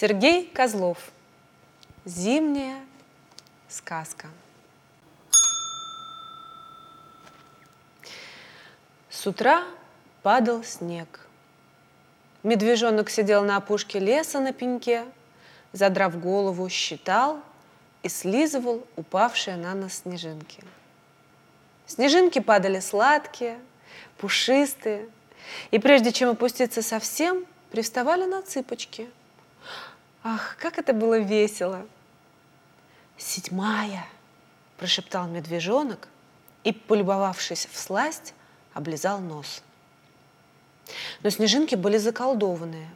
Сергей Козлов. Зимняя сказка. С утра падал снег. Медвежонок сидел на опушке леса на пеньке, задрав голову, считал и слизывал упавшие на нас снежинки. Снежинки падали сладкие, пушистые, и прежде чем опуститься совсем, привставали на цыпочки. Ах, как это было весело! «Седьмая!» – прошептал медвежонок и, полюбовавшись в сласть, облизал нос. Но снежинки были заколдованные.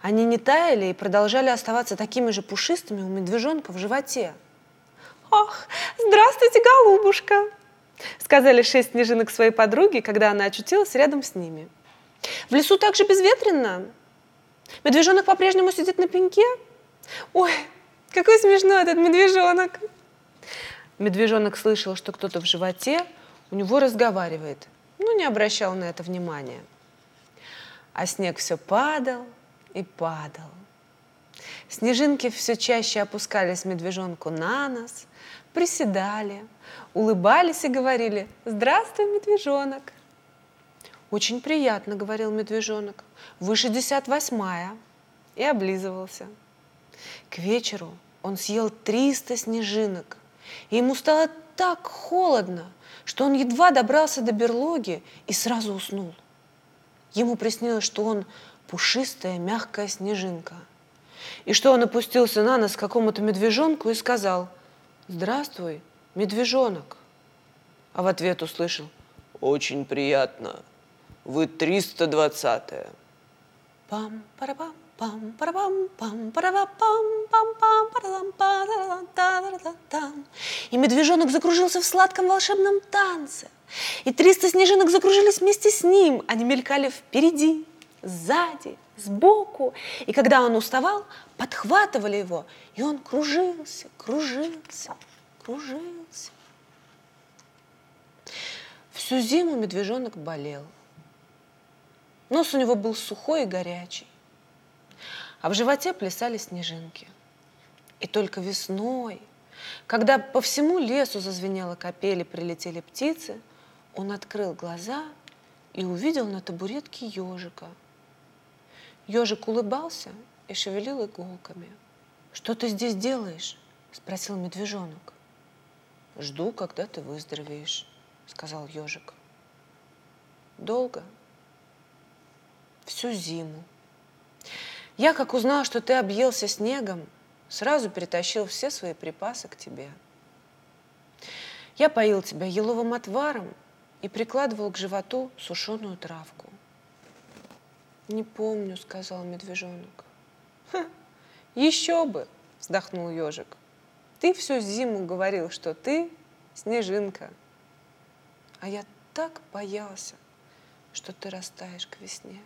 Они не таяли и продолжали оставаться такими же пушистыми у медвежонка в животе. «Ах, здравствуйте, голубушка!» сказали шесть снежинок своей подруге, когда она очутилась рядом с ними. В лесу также безветренно. Медвежонок по-прежнему сидит на пеньке. Ой, какой смешной этот медвежонок. Медвежонок слышал, что кто-то в животе у него разговаривает, но не обращал на это внимания. А снег все падал и падал. Снежинки все чаще опускались медвежонку на нос, приседали, улыбались и говорили «Здравствуй, медвежонок!» «Очень приятно», — говорил медвежонок, «вы 68-я» и облизывался. К вечеру он съел 300 снежинок, и ему стало так холодно, что он едва добрался до берлоги и сразу уснул. Ему приснилось, что он пушистая, мягкая снежинка, и что он опустился на нос какому-то медвежонку и сказал «Здравствуй, медвежонок». А в ответ услышал «Очень приятно, вы 320-я». Пам, парапам, пам, парапам, пам, парапам, пам, пам, парам, парам, И медвежонок закружился в сладком волшебном танце. И триста снежинок закружились вместе с ним. Они мелькали впереди, сзади, сбоку. И когда он уставал, подхватывали его, и он кружился, кружился, кружился. Всю зиму медвежонок болел. Нос у него был сухой и горячий, а в животе плясали снежинки. И только весной, когда по всему лесу зазвенела капель и прилетели птицы, он открыл глаза и увидел на табуретке ежика. Ежик улыбался и шевелил иголками. «Что ты здесь делаешь?» – спросил медвежонок. «Жду, когда ты выздоровеешь», – сказал ежик. «Долго?» «Всю зиму. Я, как узнал, что ты объелся снегом, сразу перетащил все свои припасы к тебе. Я поил тебя еловым отваром и прикладывал к животу сушеную травку. «Не помню», — сказал медвежонок. «Ха, еще бы!» — вздохнул ежик. «Ты всю зиму говорил, что ты снежинка, а я так боялся, что ты растаешь к весне».